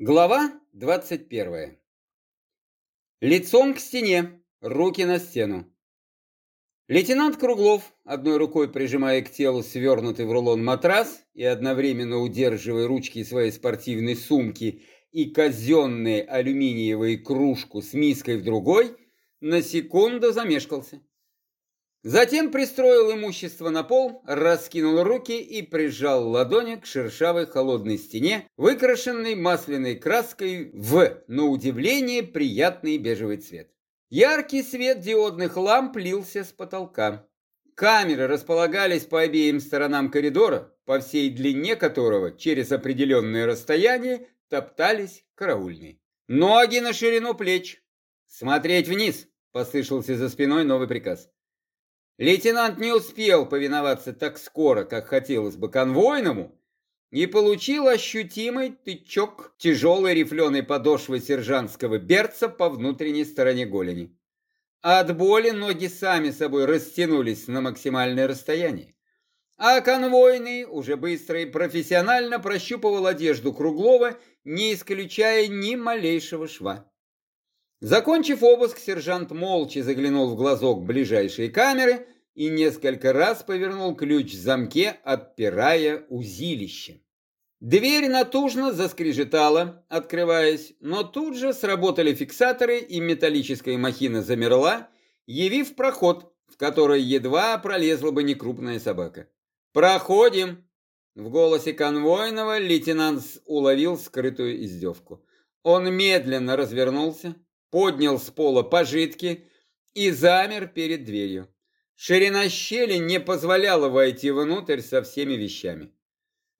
Глава 21. Лицом к стене, руки на стену. Лейтенант Круглов, одной рукой прижимая к телу свернутый в рулон матрас и одновременно удерживая ручки своей спортивной сумки и казенные алюминиевые кружку с миской в другой, на секунду замешкался. Затем пристроил имущество на пол, раскинул руки и прижал ладони к шершавой холодной стене, выкрашенной масляной краской в, на удивление, приятный бежевый цвет. Яркий свет диодных ламп лился с потолка. Камеры располагались по обеим сторонам коридора, по всей длине которого через определенное расстояние топтались караульные. Ноги на ширину плеч. Смотреть вниз, послышался за спиной новый приказ. Лейтенант не успел повиноваться так скоро, как хотелось бы конвойному, и получил ощутимый тычок тяжелой рифленой подошвы сержантского берца по внутренней стороне голени. От боли ноги сами собой растянулись на максимальное расстояние. А конвойный уже быстро и профессионально прощупывал одежду Круглова, не исключая ни малейшего шва. Закончив обыск, сержант молча заглянул в глазок ближайшей камеры и несколько раз повернул ключ в замке, отпирая узилище. Дверь натужно заскрежетала, открываясь, но тут же сработали фиксаторы, и металлическая махина замерла, явив проход, в который едва пролезла бы некрупная собака. «Проходим!» В голосе конвойного лейтенант уловил скрытую издевку. Он медленно развернулся, поднял с пола пожитки и замер перед дверью. Ширина щели не позволяла войти внутрь со всеми вещами.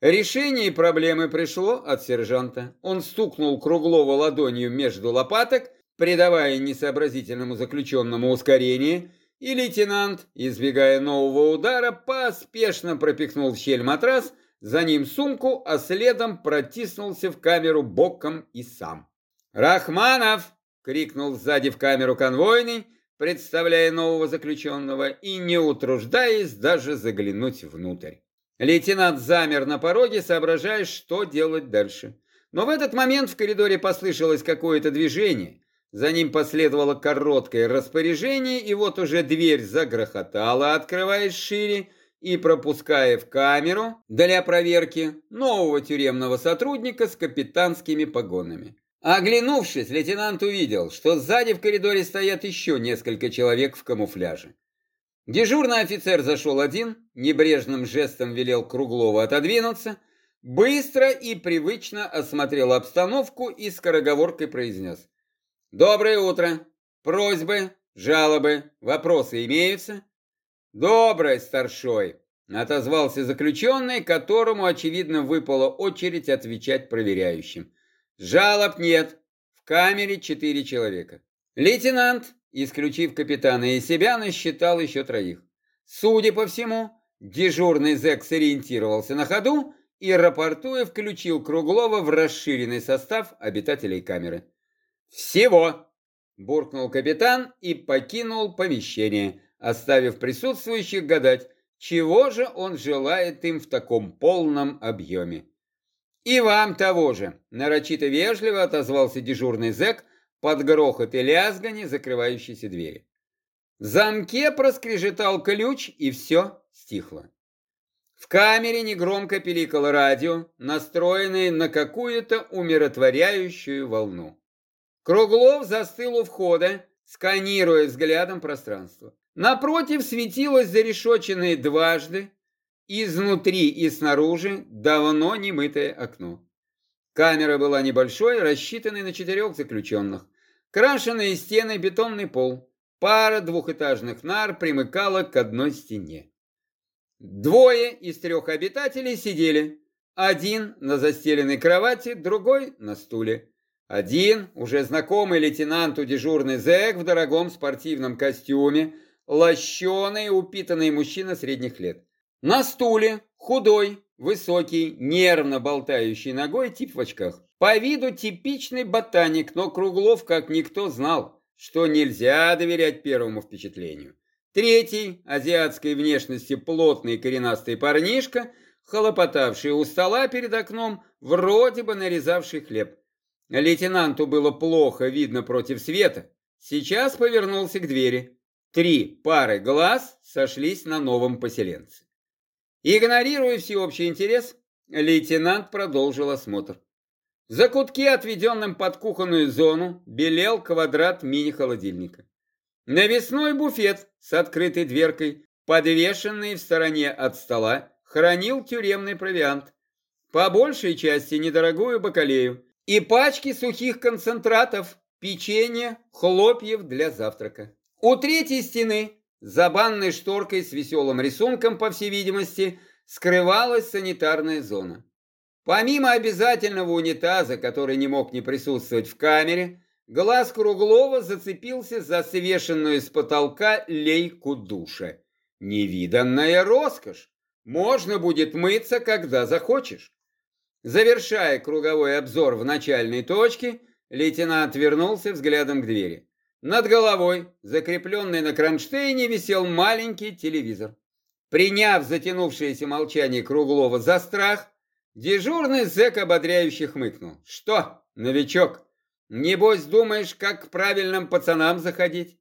Решение проблемы пришло от сержанта. Он стукнул Круглова ладонью между лопаток, придавая несообразительному заключенному ускорение, и лейтенант, избегая нового удара, поспешно пропихнул в щель матрас, за ним сумку, а следом протиснулся в камеру боком и сам. «Рахманов!» Крикнул сзади в камеру конвойный, представляя нового заключенного и не утруждаясь даже заглянуть внутрь. Лейтенант замер на пороге, соображая, что делать дальше. Но в этот момент в коридоре послышалось какое-то движение. За ним последовало короткое распоряжение, и вот уже дверь загрохотала, открываясь шире и пропуская в камеру для проверки нового тюремного сотрудника с капитанскими погонами. Оглянувшись, лейтенант увидел, что сзади в коридоре стоят еще несколько человек в камуфляже. Дежурный офицер зашел один, небрежным жестом велел Круглову отодвинуться, быстро и привычно осмотрел обстановку и скороговоркой произнес. «Доброе утро! Просьбы, жалобы, вопросы имеются?» «Доброе, старшой!» — отозвался заключенный, которому, очевидно, выпала очередь отвечать проверяющим. Жалоб нет. В камере четыре человека. Лейтенант, исключив капитана и себя, насчитал еще троих. Судя по всему, дежурный зэк сориентировался на ходу и, рапортуя, включил Круглова в расширенный состав обитателей камеры. «Всего!» – буркнул капитан и покинул помещение, оставив присутствующих гадать, чего же он желает им в таком полном объеме. «И вам того же!» – нарочито вежливо отозвался дежурный зэк под грохот и лязганье закрывающейся двери. В замке проскрежетал ключ, и все стихло. В камере негромко пиликало радио, настроенное на какую-то умиротворяющую волну. Круглов застыл у входа, сканируя взглядом пространство. Напротив светилось зарешоченное дважды, Изнутри и снаружи давно не мытое окно. Камера была небольшой, рассчитанной на четырех заключенных. Крашеные стены, бетонный пол. Пара двухэтажных нар примыкала к одной стене. Двое из трех обитателей сидели. Один на застеленной кровати, другой на стуле. Один, уже знакомый лейтенанту дежурный зэк в дорогом спортивном костюме, лощеный, упитанный мужчина средних лет. На стуле худой, высокий, нервно болтающий ногой тип в очках. По виду типичный ботаник, но Круглов как никто знал, что нельзя доверять первому впечатлению. Третий, азиатской внешности плотный коренастый парнишка, хлопотавший у стола перед окном, вроде бы нарезавший хлеб. Лейтенанту было плохо видно против света. Сейчас повернулся к двери. Три пары глаз сошлись на новом поселенце. Игнорируя всеобщий интерес, лейтенант продолжил осмотр. В закутке, отведенном под кухонную зону, белел квадрат мини-холодильника. Навесной буфет с открытой дверкой, подвешенный в стороне от стола, хранил тюремный провиант. По большей части недорогую бакалею и пачки сухих концентратов, печенье, хлопьев для завтрака. У третьей стены, за банной шторкой с веселым рисунком, по всей видимости, скрывалась санитарная зона. Помимо обязательного унитаза, который не мог не присутствовать в камере, глаз Круглова зацепился за свешенную с потолка лейку душа. Невиданная роскошь! Можно будет мыться, когда захочешь. Завершая круговой обзор в начальной точке, лейтенант вернулся взглядом к двери. Над головой, закрепленный на кронштейне, висел маленький телевизор. Приняв затянувшееся молчание Круглова за страх, дежурный зэк ободряюще хмыкнул. «Что, новичок, небось думаешь, как к правильным пацанам заходить?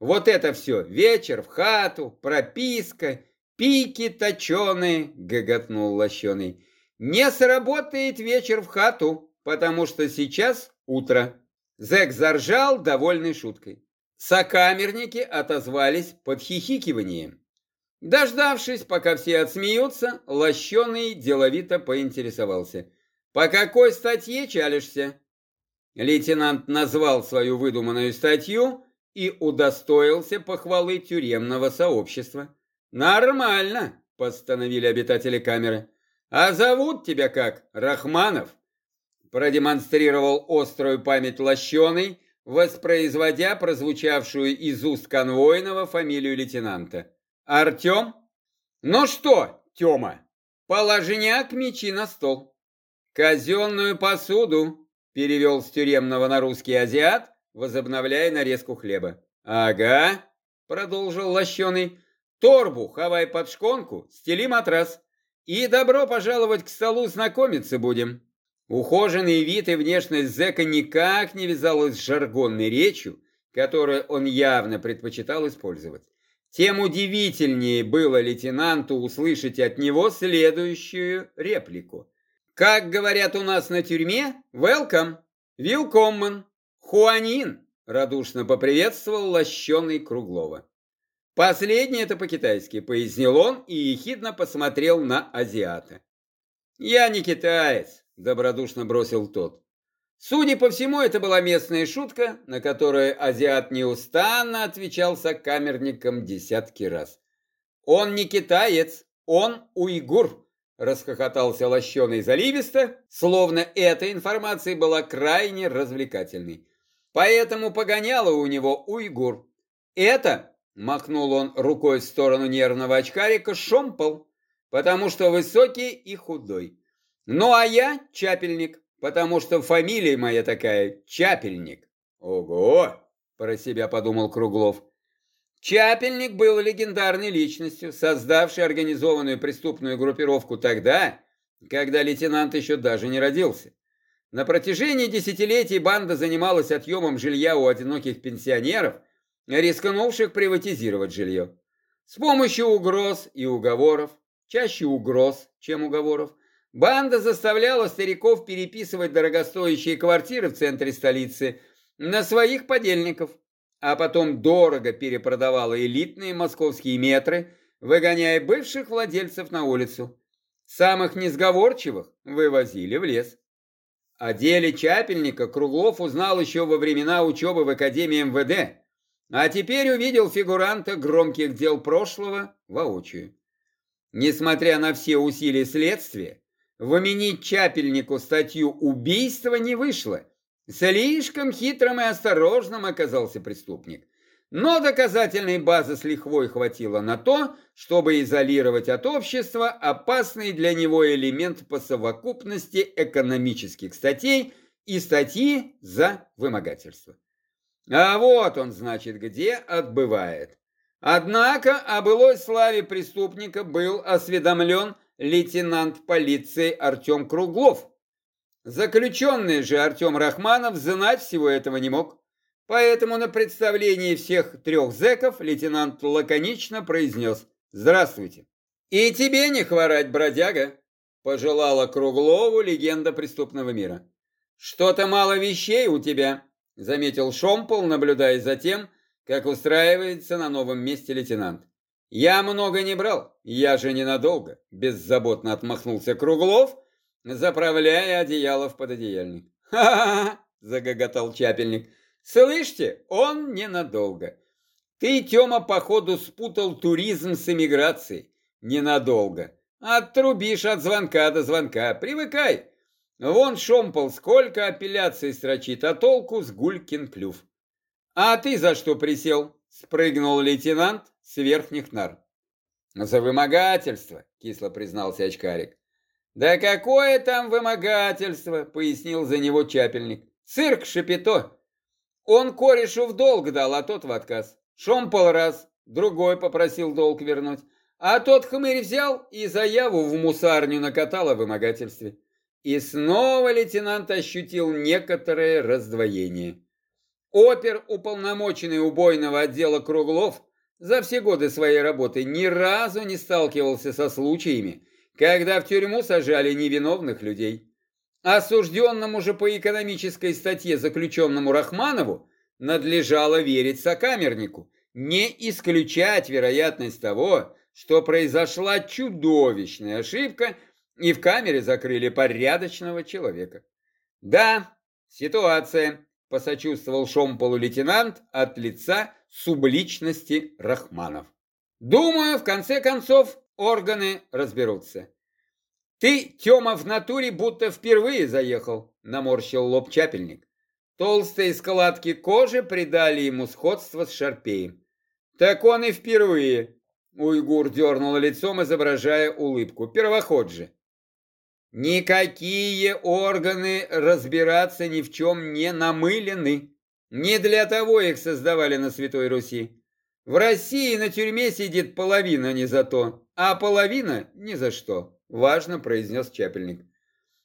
Вот это все, вечер в хату, прописка, пики точеные!» — гоготнул лощеный. «Не сработает вечер в хату, потому что сейчас утро». Зэк заржал, довольной шуткой. Сокамерники отозвались под хихикиванием. Дождавшись, пока все отсмеются, Лощеный деловито поинтересовался. «По какой статье чалишься?» Лейтенант назвал свою выдуманную статью и удостоился похвалы тюремного сообщества. «Нормально», — постановили обитатели камеры. «А зовут тебя как? Рахманов?» Продемонстрировал острую память лощеный, воспроизводя прозвучавшую из уст конвойного фамилию лейтенанта. «Артем? Ну что, Тема, положняк мечи на стол. Казенную посуду!» перевел с тюремного на русский азиат, возобновляя нарезку хлеба. «Ага», — продолжил лощеный, — «торбу хавай под шконку, стели матрас, и добро пожаловать к столу знакомиться будем». Ухоженный вид и внешность зэка никак не вязалась с жаргонной речью, которую он явно предпочитал использовать. Тем удивительнее было лейтенанту услышать от него следующую реплику. «Как говорят у нас на тюрьме, welcome, willkommen, хуанин», радушно поприветствовал лощеный Круглова. Последнее это по-китайски, пояснил он и ехидно посмотрел на азиата. «Я не китаец, добродушно бросил тот. Судя по всему, это была местная шутка, на которую азиат неустанно отвечал сокамерникам десятки раз. «Он не китаец, он уйгур», — расхохотался лощеный заливисто, словно эта информация была крайне развлекательной. Поэтому погоняло у него уйгур. «Это», — махнул он рукой в сторону нервного очкарика, — «шомпол, потому что высокий и худой». Ну, а я Чапельник, потому что фамилия моя такая Чапельник. Ого, про себя подумал Круглов. Чапельник был легендарной личностью, создавшей организованную преступную группировку тогда, когда лейтенант еще даже не родился. На протяжении десятилетий банда занималась отъемом жилья у одиноких пенсионеров, рискнувших приватизировать жилье. С помощью угроз и уговоров, чаще угроз, чем уговоров, Банда заставляла стариков переписывать дорогостоящие квартиры в центре столицы на своих подельников, а потом дорого перепродавала элитные московские метры, выгоняя бывших владельцев на улицу. Самых несговорчивых вывозили в лес. О деле Чапельника Круглов узнал еще во времена учебы в Академии МВД, а теперь увидел фигуранта громких дел прошлого воочию. Несмотря на все усилия следствия, Вменить Чапельнику статью убийства не вышло. Слишком хитрым и осторожным оказался преступник. Но доказательной базы с лихвой хватило на то, чтобы изолировать от общества опасный для него элемент по совокупности экономических статей и статьи за вымогательство. А вот он, значит, где отбывает. Однако о былой славе преступника был осведомлен лейтенант полиции Артем Круглов. Заключенный же Артем Рахманов знать всего этого не мог. Поэтому на представлении всех трех зэков лейтенант лаконично произнес «Здравствуйте». «И тебе не хворать, бродяга», — пожелала Круглову легенда преступного мира. «Что-то мало вещей у тебя», — заметил Шомпол, наблюдая за тем, как устраивается на новом месте лейтенант. «Я много не брал, я же ненадолго», — беззаботно отмахнулся Круглов, заправляя одеяло в пододеяльник. «Ха-ха-ха!» — загоготал Чапельник. «Слышите, он ненадолго. Ты, Тёма, походу спутал туризм с эмиграцией. Ненадолго. Отрубишь от звонка до звонка. Привыкай. Вон Шомпол сколько апелляций строчит, а толку с гулькин клюв. А ты за что присел? Спрыгнул лейтенант с верхних нар. За вымогательство, кисло признался очкарик. Да какое там вымогательство, пояснил за него чапельник. Цирк Шапито. Он корешу в долг дал, а тот в отказ. Шомпол раз, другой попросил долг вернуть. А тот хмырь взял и заяву в мусарню накатал о вымогательстве. И снова лейтенант ощутил некоторое раздвоение. Оперуполномоченный убойного отдела Круглов, за все годы своей работы ни разу не сталкивался со случаями, когда в тюрьму сажали невиновных людей. Осужденному же по экономической статье заключенному Рахманову надлежало верить сокамернику, не исключать вероятность того, что произошла чудовищная ошибка, и в камере закрыли порядочного человека. Да, ситуация, посочувствовал Шомполу лейтенант от лица субличности Рахманов. Думаю, в конце концов, органы разберутся. Ты, Тёма, в натуре будто впервые заехал, наморщил лоб чапельник. Толстые складки кожи придали ему сходство с шарпеем. Так он и впервые, Уйгур дернул лицом, изображая улыбку. Первоход же. Никакие органы разбираться ни в чем не намылены. Не для того их создавали на Святой Руси. В России на тюрьме сидит половина не за то, а половина ни за что. Важно произнес Чапельник.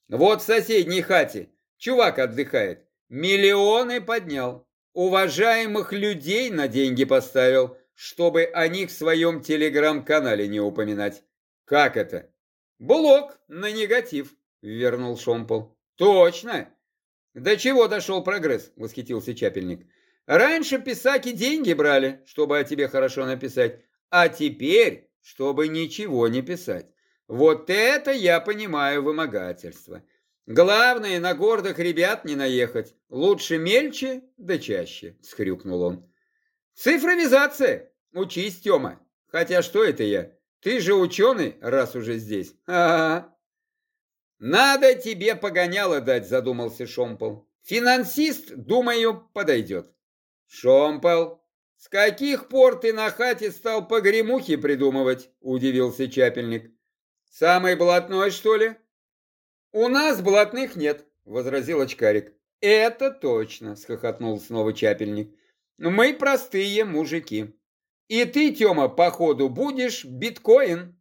Вот в соседней хате чувак отдыхает. Миллионы поднял. Уважаемых людей на деньги поставил чтобы о них в своем телеграм-канале не упоминать. Как это? Блок на негатив, вернул Шомпол. Точно. До чего дошел прогресс, восхитился Чапельник. Раньше писаки деньги брали, чтобы о тебе хорошо написать, а теперь, чтобы ничего не писать. Вот это я понимаю вымогательство. Главное, на гордых ребят не наехать. Лучше мельче, да чаще, схрюкнул он. Цифровизация. Учись, Тёма. Хотя что это я? Ты же ученый, раз уже здесь. Ага. Надо тебе погоняло дать, задумался Шомпол. Финансист, думаю, подойдет. Шомпол, с каких пор ты на хате стал погремухи придумывать? Удивился Чапельник. Самый блатной, что ли? У нас блатных нет, возразил очкарик. Это точно, схохотнул снова Чапельник. Мы простые мужики. И ты, Тёма, походу будешь биткоин,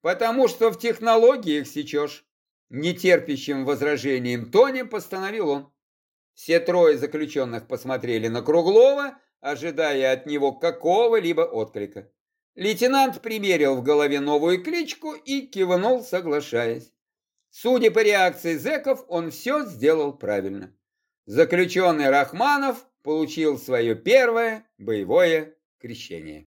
потому что в технологиях сечешь. Нетерпящим возражением тоне постановил он. Все трое заключенных посмотрели на Круглова, ожидая от него какого-либо отклика. Лейтенант примерил в голове новую кличку и кивнул, соглашаясь. Судя по реакции зэков, он все сделал правильно. Заключенный Рахманов получил свое первое боевое крещение.